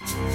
Bye.